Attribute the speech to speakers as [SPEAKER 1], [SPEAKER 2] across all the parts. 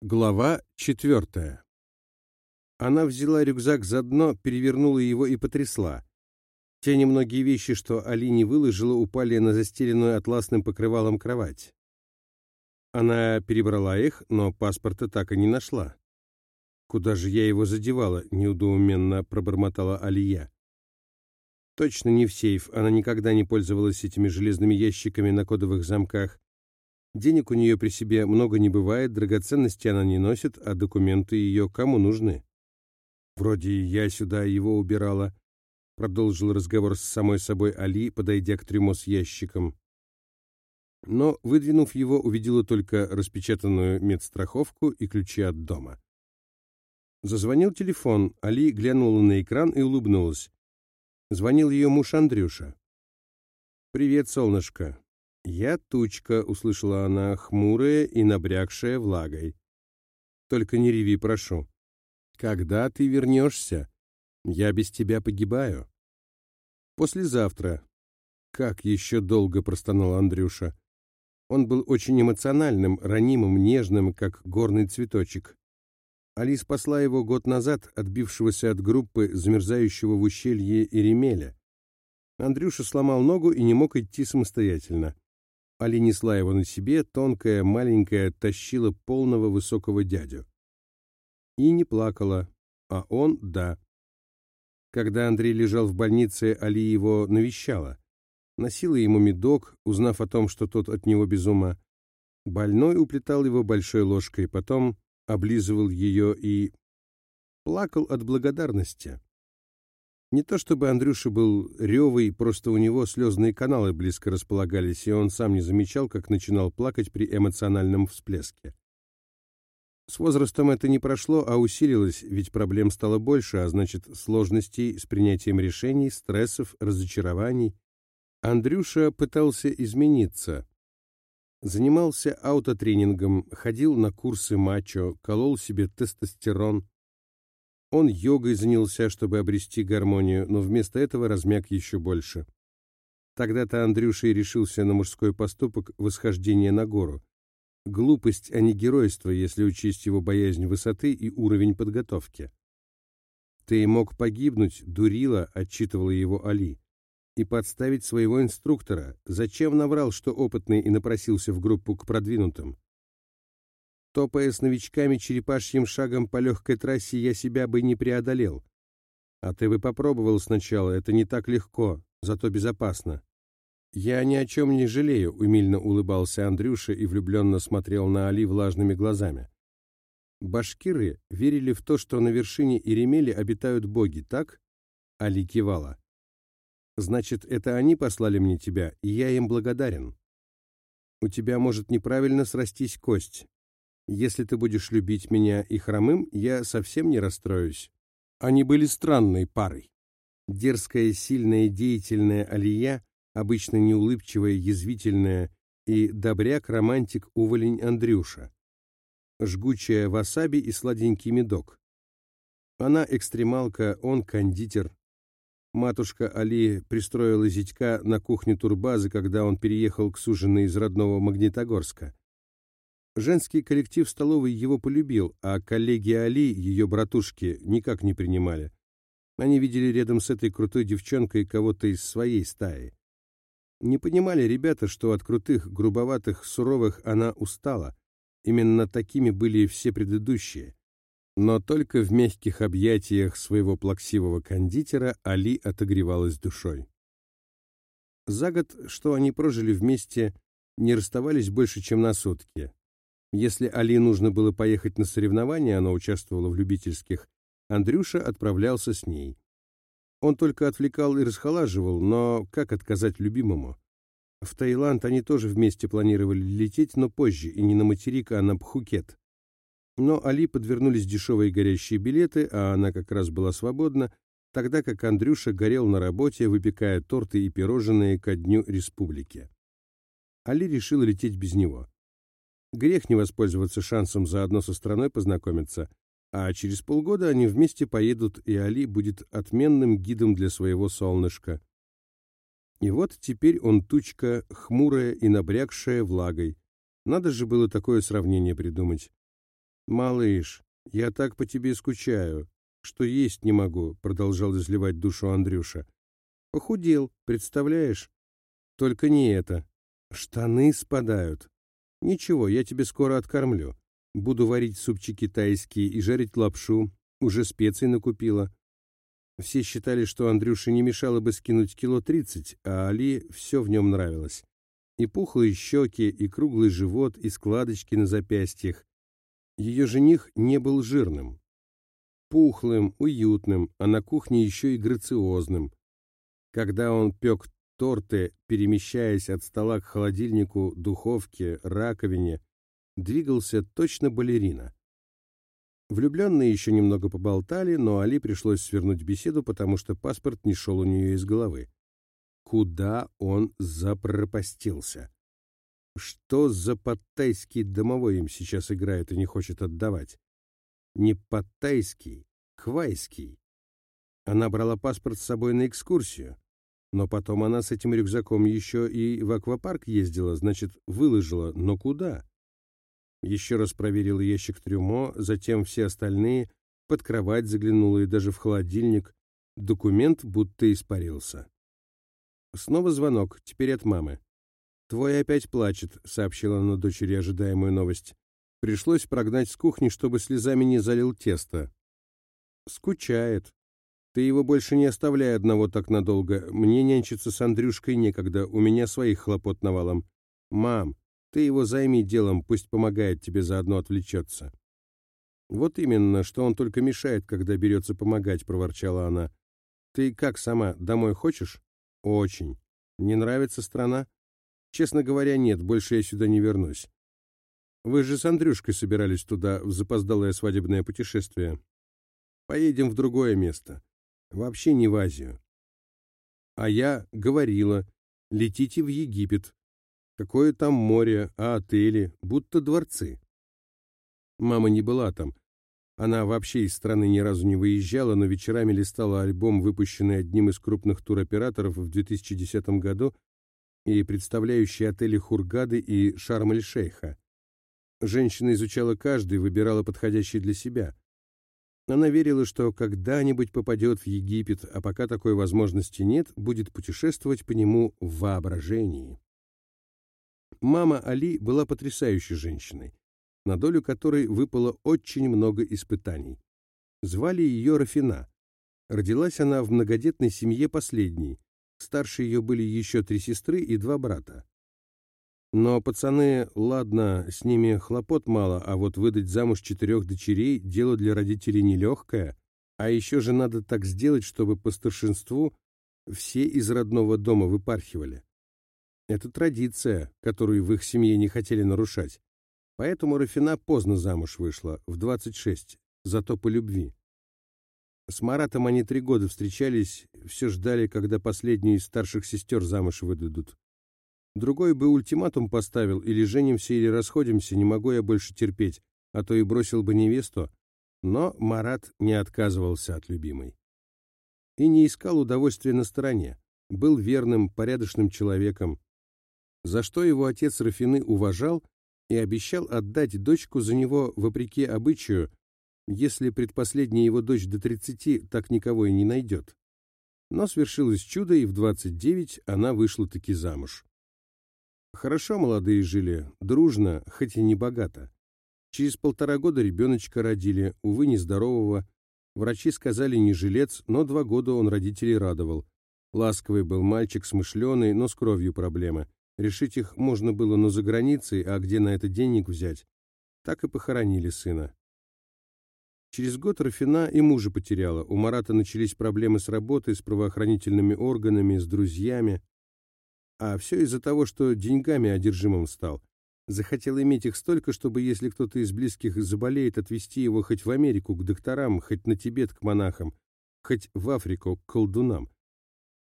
[SPEAKER 1] Глава четвертая. Она взяла рюкзак за дно, перевернула его и потрясла. Те немногие вещи, что Али не выложила, упали на застеленную атласным покрывалом кровать. Она перебрала их, но паспорта так и не нашла. «Куда же я его задевала?» — неудоуменно пробормотала Алия. Точно не в сейф, она никогда не пользовалась этими железными ящиками на кодовых замках. Денег у нее при себе много не бывает, драгоценности она не носит, а документы ее кому нужны? Вроде я сюда его убирала, продолжил разговор с самой собой Али, подойдя к трюмо с ящиком. Но, выдвинув его, увидела только распечатанную медстраховку и ключи от дома. Зазвонил телефон, Али глянула на экран и улыбнулась. Звонил ее муж Андрюша. «Привет, солнышко. «Я тучка», — услышала она, хмурая и набрякшая влагой. «Только не реви, прошу. Когда ты вернешься? Я без тебя погибаю». «Послезавтра». «Как еще долго?» — простонал Андрюша. Он был очень эмоциональным, ранимым, нежным, как горный цветочек. Али спасла его год назад, отбившегося от группы, замерзающего в ущелье Иремеля. Андрюша сломал ногу и не мог идти самостоятельно. Али несла его на себе, тонкая, маленькая, тащила полного высокого дядю. И не плакала, а он — да. Когда Андрей лежал в больнице, Али его навещала. Носила ему медок, узнав о том, что тот от него без ума. Больной уплетал его большой ложкой, потом облизывал ее и плакал от благодарности. Не то чтобы Андрюша был ревый, просто у него слезные каналы близко располагались, и он сам не замечал, как начинал плакать при эмоциональном всплеске. С возрастом это не прошло, а усилилось, ведь проблем стало больше, а значит, сложностей с принятием решений, стрессов, разочарований. Андрюша пытался измениться. Занимался аутотренингом, ходил на курсы мачо, колол себе тестостерон, он йогой занялся, чтобы обрести гармонию, но вместо этого размяк еще больше. Тогда-то Андрюша и решился на мужской поступок восхождения на гору. Глупость, а не геройство, если учесть его боязнь высоты и уровень подготовки. «Ты мог погибнуть, дурила», — отчитывала его Али. «И подставить своего инструктора. Зачем наврал, что опытный и напросился в группу к продвинутым?» Топая с новичками черепашьим шагом по легкой трассе, я себя бы не преодолел. А ты бы попробовал сначала, это не так легко, зато безопасно. Я ни о чем не жалею, умильно улыбался Андрюша и влюбленно смотрел на Али влажными глазами. Башкиры верили в то, что на вершине Иремели обитают боги, так? Али кивала. Значит, это они послали мне тебя, и я им благодарен. У тебя может неправильно срастись кость. Если ты будешь любить меня и хромым, я совсем не расстроюсь. Они были странной парой. Дерзкая, сильная, деятельная Алия, обычно неулыбчивая, язвительная, и добряк-романтик уволень Андрюша. Жгучая васаби и сладенький медок. Она экстремалка, он кондитер. Матушка Али пристроила зятька на кухню турбазы, когда он переехал к суженой из родного Магнитогорска. Женский коллектив столовой его полюбил, а коллеги Али, ее братушки, никак не принимали. Они видели рядом с этой крутой девчонкой кого-то из своей стаи. Не понимали ребята, что от крутых, грубоватых, суровых она устала. Именно такими были все предыдущие. Но только в мягких объятиях своего плаксивого кондитера Али отогревалась душой. За год, что они прожили вместе, не расставались больше, чем на сутки. Если Али нужно было поехать на соревнования, она участвовала в любительских, Андрюша отправлялся с ней. Он только отвлекал и расхолаживал, но как отказать любимому? В Таиланд они тоже вместе планировали лететь, но позже, и не на материк, а на Пхукет. Но Али подвернулись дешевые горящие билеты, а она как раз была свободна, тогда как Андрюша горел на работе, выпекая торты и пирожные ко дню республики. Али решил лететь без него. Грех не воспользоваться шансом заодно со страной познакомиться, а через полгода они вместе поедут, и Али будет отменным гидом для своего солнышка. И вот теперь он тучка, хмурая и набрякшая влагой. Надо же было такое сравнение придумать. «Малыш, я так по тебе скучаю, что есть не могу», — продолжал изливать душу Андрюша. «Похудел, представляешь? Только не это. Штаны спадают. Ничего, я тебе скоро откормлю. Буду варить супчики китайские и жарить лапшу. Уже специй накупила. Все считали, что Андрюше не мешало бы скинуть кило тридцать, а Али все в нем нравилось. И пухлые щеки, и круглый живот, и складочки на запястьях. Ее жених не был жирным. Пухлым, уютным, а на кухне еще и грациозным. Когда он пек торты, перемещаясь от стола к холодильнику, духовке, раковине, двигался точно балерина. Влюбленные еще немного поболтали, но Али пришлось свернуть беседу, потому что паспорт не шел у нее из головы. Куда он запропастился? Что за подтайский домовой им сейчас играет и не хочет отдавать? Не подтайский, хвайский. Она брала паспорт с собой на экскурсию. Но потом она с этим рюкзаком еще и в аквапарк ездила, значит, выложила. Но куда? Еще раз проверил ящик трюмо, затем все остальные, под кровать заглянула и даже в холодильник. Документ будто испарился. Снова звонок, теперь от мамы. «Твой опять плачет», — сообщила она дочери ожидаемую новость. Пришлось прогнать с кухни, чтобы слезами не залил тесто. «Скучает. Ты его больше не оставляй одного так надолго. Мне нянчиться с Андрюшкой некогда, у меня своих хлопот навалом. Мам, ты его займи делом, пусть помогает тебе, заодно отвлечется». «Вот именно, что он только мешает, когда берется помогать», — проворчала она. «Ты как сама, домой хочешь?» «Очень. Не нравится страна?» «Честно говоря, нет, больше я сюда не вернусь. Вы же с Андрюшкой собирались туда, в запоздалое свадебное путешествие. Поедем в другое место. Вообще не в Азию». А я говорила, летите в Египет, Какое там море, а отели, будто дворцы. Мама не была там. Она вообще из страны ни разу не выезжала, но вечерами листала альбом, выпущенный одним из крупных туроператоров в 2010 году и представляющий отели Хургады и Шарм-эль-Шейха. Женщина изучала каждый, выбирала подходящий для себя. Она верила, что когда-нибудь попадет в Египет, а пока такой возможности нет, будет путешествовать по нему в воображении. Мама Али была потрясающей женщиной, на долю которой выпало очень много испытаний. Звали ее Рафина. Родилась она в многодетной семье последней. Старше ее были еще три сестры и два брата. Но пацаны, ладно, с ними хлопот мало, а вот выдать замуж четырех дочерей – дело для родителей нелегкое, а еще же надо так сделать, чтобы по старшинству все из родного дома выпархивали. Это традиция, которую в их семье не хотели нарушать. Поэтому Рафина поздно замуж вышла, в 26, зато по любви. С Маратом они три года встречались, все ждали, когда последнюю из старших сестер замуж выдадут. Другой бы ультиматум поставил, или женимся, или расходимся, не могу я больше терпеть, а то и бросил бы невесту. Но Марат не отказывался от любимой. И не искал удовольствия на стороне. Был верным, порядочным человеком, за что его отец Рафины уважал и обещал отдать дочку за него вопреки обычаю, если предпоследняя его дочь до 30 так никого и не найдет. Но свершилось чудо, и в 29 она вышла-таки замуж. Хорошо молодые жили, дружно, хоть и не богато. Через полтора года ребеночка родили, увы, нездорового. Врачи сказали не жилец, но два года он родителей радовал. Ласковый был мальчик, смышленый, но с кровью проблемы. Решить их можно было, но за границей, а где на это денег взять? Так и похоронили сына. Через год Рафина и мужа потеряла. У Марата начались проблемы с работой, с правоохранительными органами, с друзьями. А все из-за того, что деньгами одержимым стал. Захотел иметь их столько, чтобы, если кто-то из близких заболеет, отвезти его хоть в Америку к докторам, хоть на Тибет к монахам, хоть в Африку к колдунам.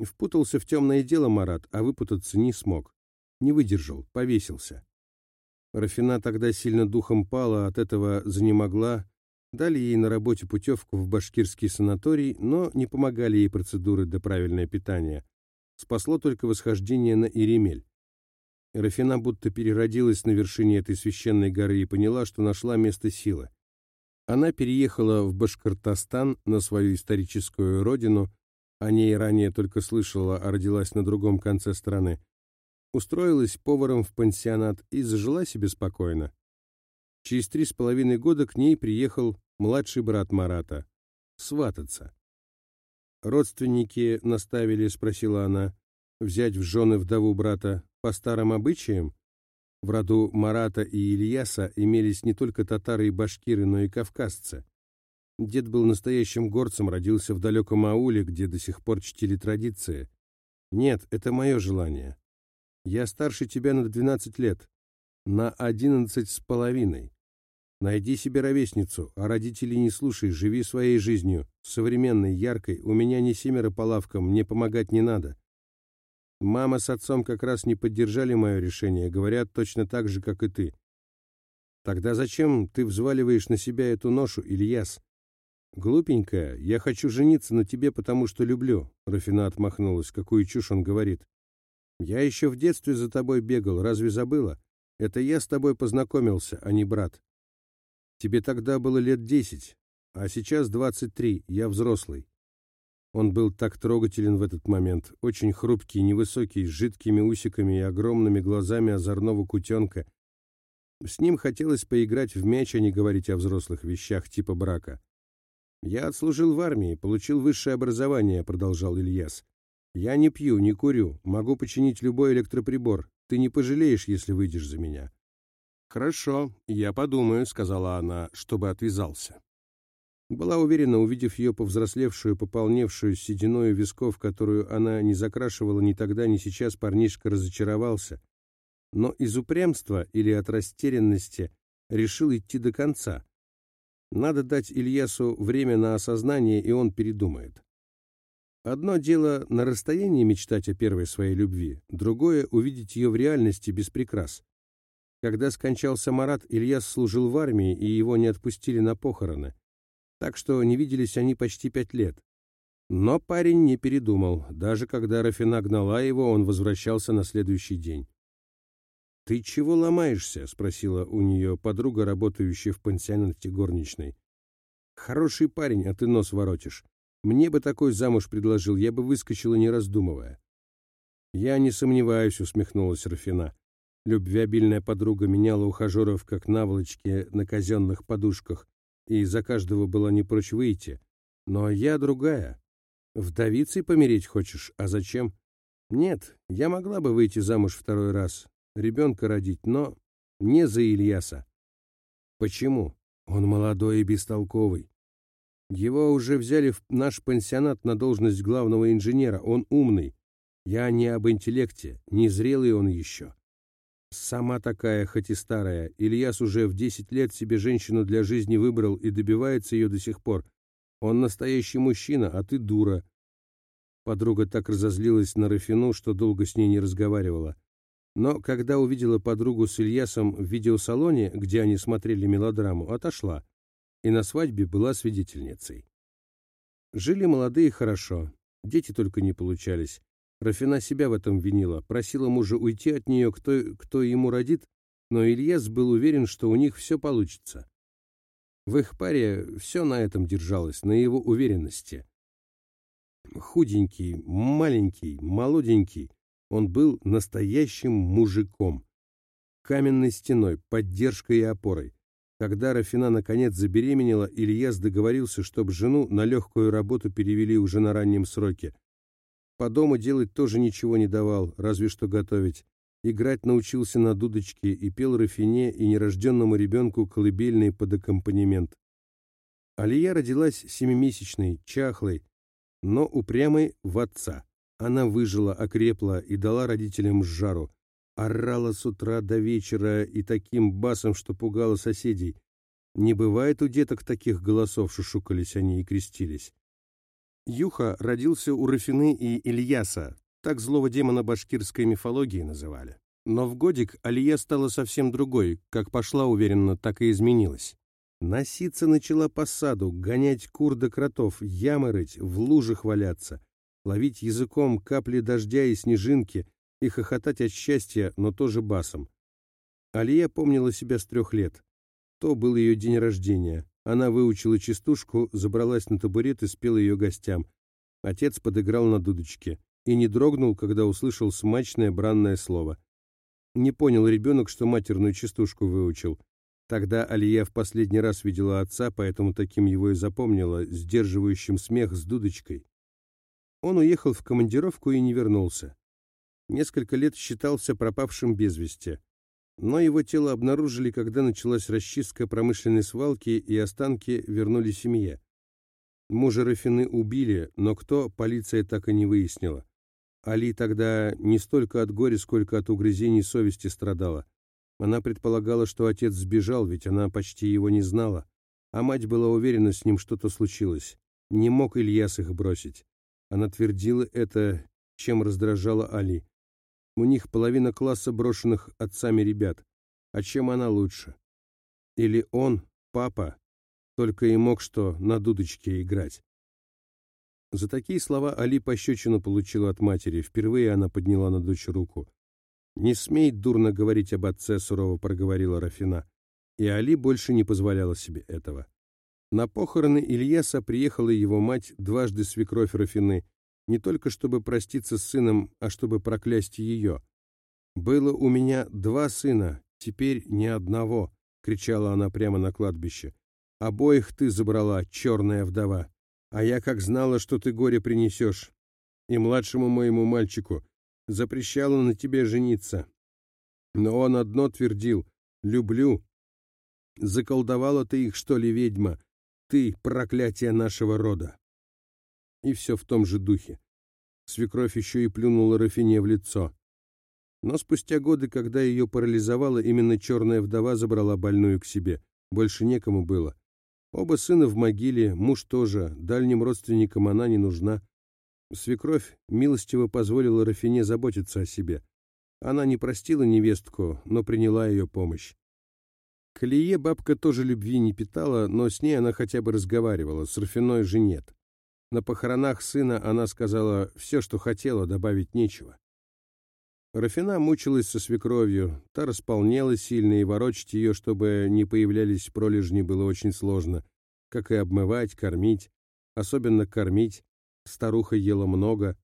[SPEAKER 1] Впутался в темное дело Марат, а выпутаться не смог. Не выдержал, повесился. Рафина тогда сильно духом пала, от этого занемогла. Дали ей на работе путевку в башкирский санаторий, но не помогали ей процедуры до правильное питание. Спасло только восхождение на Иремель. Рафина будто переродилась на вершине этой священной горы и поняла, что нашла место силы. Она переехала в Башкортостан, на свою историческую родину, о ней ранее только слышала, а родилась на другом конце страны, устроилась поваром в пансионат и зажила себе спокойно. Через три с половиной года к ней приехал младший брат Марата, свататься. «Родственники наставили?» — спросила она. «Взять в жены вдову брата по старым обычаям?» В роду Марата и Ильяса имелись не только татары и башкиры, но и кавказцы. Дед был настоящим горцем, родился в далеком ауле, где до сих пор чтили традиции. Нет, это мое желание. Я старше тебя на двенадцать лет, на одиннадцать с половиной. Найди себе ровесницу, а родителей не слушай, живи своей жизнью, современной, яркой. У меня не семеро по лавкам, мне помогать не надо. Мама с отцом как раз не поддержали мое решение, говорят точно так же, как и ты. Тогда зачем ты взваливаешь на себя эту ношу, Ильяс? Глупенькая, я хочу жениться на тебе, потому что люблю. Рафина отмахнулась, какую чушь он говорит. Я еще в детстве за тобой бегал, разве забыла? Это я с тобой познакомился, а не брат. Тебе тогда было лет десять, а сейчас двадцать три, я взрослый. Он был так трогателен в этот момент, очень хрупкий, невысокий, с жидкими усиками и огромными глазами озорного кутенка. С ним хотелось поиграть в мяч, а не говорить о взрослых вещах типа брака. «Я отслужил в армии, получил высшее образование», — продолжал Ильяс. «Я не пью, не курю, могу починить любой электроприбор. Ты не пожалеешь, если выйдешь за меня». «Хорошо, я подумаю», — сказала она, чтобы отвязался. Была уверена, увидев ее повзрослевшую, пополневшую сединою висков, которую она не закрашивала ни тогда, ни сейчас, парнишка разочаровался. Но из упрямства или от растерянности решил идти до конца. Надо дать Ильясу время на осознание, и он передумает. Одно дело на расстоянии мечтать о первой своей любви, другое — увидеть ее в реальности без прикрас. Когда скончался Марат, Ильяс служил в армии, и его не отпустили на похороны так что не виделись они почти пять лет. Но парень не передумал. Даже когда Рафина гнала его, он возвращался на следующий день. «Ты чего ломаешься?» — спросила у нее подруга, работающая в пансионате горничной. «Хороший парень, а ты нос воротишь. Мне бы такой замуж предложил, я бы выскочила, не раздумывая». «Я не сомневаюсь», — усмехнулась Рафина. Любвеобильная подруга меняла ухажеров, как наволочки на казенных подушках, и за каждого была не прочь выйти. Но я другая. Вдовицей помереть хочешь, а зачем? Нет, я могла бы выйти замуж второй раз, ребенка родить, но не за Ильяса. Почему? Он молодой и бестолковый. Его уже взяли в наш пансионат на должность главного инженера, он умный. Я не об интеллекте, не зрелый он еще. Сама такая, хоть и старая. Ильяс уже в десять лет себе женщину для жизни выбрал и добивается ее до сих пор. Он настоящий мужчина, а ты дура. Подруга так разозлилась на Рафину, что долго с ней не разговаривала. Но когда увидела подругу с Ильясом в видеосалоне, где они смотрели мелодраму, отошла. И на свадьбе была свидетельницей. Жили молодые хорошо, дети только не получались. Рафина себя в этом винила, просила мужа уйти от нее, кто, кто ему родит, но Ильяс был уверен, что у них все получится. В их паре все на этом держалось, на его уверенности. Худенький, маленький, молоденький, он был настоящим мужиком. Каменной стеной, поддержкой и опорой. Когда Рафина наконец забеременела, Ильяс договорился, чтобы жену на легкую работу перевели уже на раннем сроке, по дому делать тоже ничего не давал, разве что готовить. Играть научился на дудочке и пел Рафине и нерожденному ребенку колыбельный под аккомпанемент. Алия родилась семимесячной, чахлой, но упрямой в отца. Она выжила, окрепла и дала родителям жару. Орала с утра до вечера и таким басом, что пугала соседей. Не бывает у деток таких голосов, шушукались они и крестились. Юха родился у Рафины и Ильяса, так злого демона башкирской мифологии называли. Но в годик Алия стала совсем другой, как пошла уверенно, так и изменилась. Носиться начала по саду, гонять кур да кротов, ямы рыть, в лужах валяться, ловить языком капли дождя и снежинки и хохотать от счастья, но тоже басом. Алия помнила себя с трех лет. То был ее день рождения. Она выучила частушку, забралась на табурет и спела ее гостям. Отец подыграл на дудочке и не дрогнул, когда услышал смачное бранное слово. Не понял ребенок, что матерную частушку выучил. Тогда Алия в последний раз видела отца, поэтому таким его и запомнила, сдерживающим смех с дудочкой. Он уехал в командировку и не вернулся. Несколько лет считался пропавшим без вести. Но его тело обнаружили, когда началась расчистка промышленной свалки, и останки вернули семье. Мужа Рафины убили, но кто, полиция так и не выяснила. Али тогда не столько от горя, сколько от угрызений совести страдала. Она предполагала, что отец сбежал, ведь она почти его не знала. А мать была уверена, с ним что-то случилось. Не мог Ильяс их бросить. Она твердила это, чем раздражала Али. У них половина класса брошенных отцами ребят. А чем она лучше? Или он, папа, только и мог что на дудочке играть. За такие слова Али пощечину получила от матери. Впервые она подняла на дочь руку. «Не смей дурно говорить об отце», — сурово проговорила Рафина. И Али больше не позволяла себе этого. На похороны Ильяса приехала его мать, дважды свекровь Рафины, не только чтобы проститься с сыном, а чтобы проклясть ее. «Было у меня два сына, теперь ни одного», — кричала она прямо на кладбище. «Обоих ты забрала, черная вдова. А я как знала, что ты горе принесешь. И младшему моему мальчику запрещала на тебе жениться. Но он одно твердил — люблю. Заколдовала ты их, что ли, ведьма? Ты — проклятие нашего рода. И все в том же духе. Свекровь еще и плюнула Рафине в лицо. Но спустя годы, когда ее парализовало, именно черная вдова забрала больную к себе. Больше некому было. Оба сына в могиле, муж тоже, дальним родственникам она не нужна. Свекровь милостиво позволила Рафине заботиться о себе. Она не простила невестку, но приняла ее помощь. К Лие бабка тоже любви не питала, но с ней она хотя бы разговаривала, с Рафиной же нет. На похоронах сына она сказала все, что хотела, добавить нечего. Рафина мучилась со свекровью, та располнела сильно, и ворочать ее, чтобы не появлялись пролежни, было очень сложно, как и обмывать, кормить, особенно кормить, старуха ела много.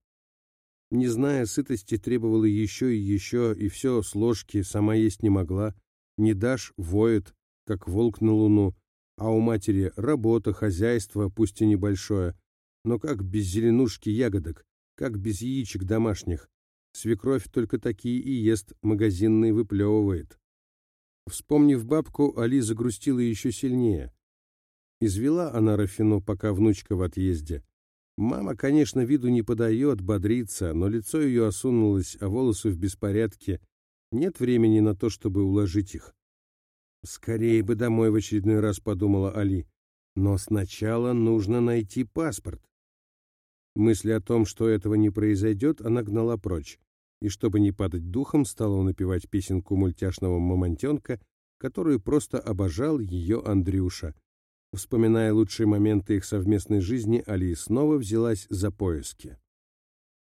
[SPEAKER 1] Не зная сытости, требовала еще и еще, и все с ложки, сама есть не могла. Не дашь — воет, как волк на луну, а у матери работа, хозяйство, пусть и небольшое, но как без зеленушки ягодок, как без яичек домашних. Свекровь только такие и ест, магазинные выплевывает. Вспомнив бабку, Али загрустила еще сильнее. Извела она Рафину, пока внучка в отъезде. Мама, конечно, виду не подает, бодрится, но лицо ее осунулось, а волосы в беспорядке. Нет времени на то, чтобы уложить их. «Скорее бы домой», — в очередной раз подумала Али. «Но сначала нужно найти паспорт». Мысли о том, что этого не произойдет, она гнала прочь и, чтобы не падать духом, стала напевать песенку мультяшного мамонтенка, которую просто обожал ее Андрюша. Вспоминая лучшие моменты их совместной жизни, Али снова взялась за поиски.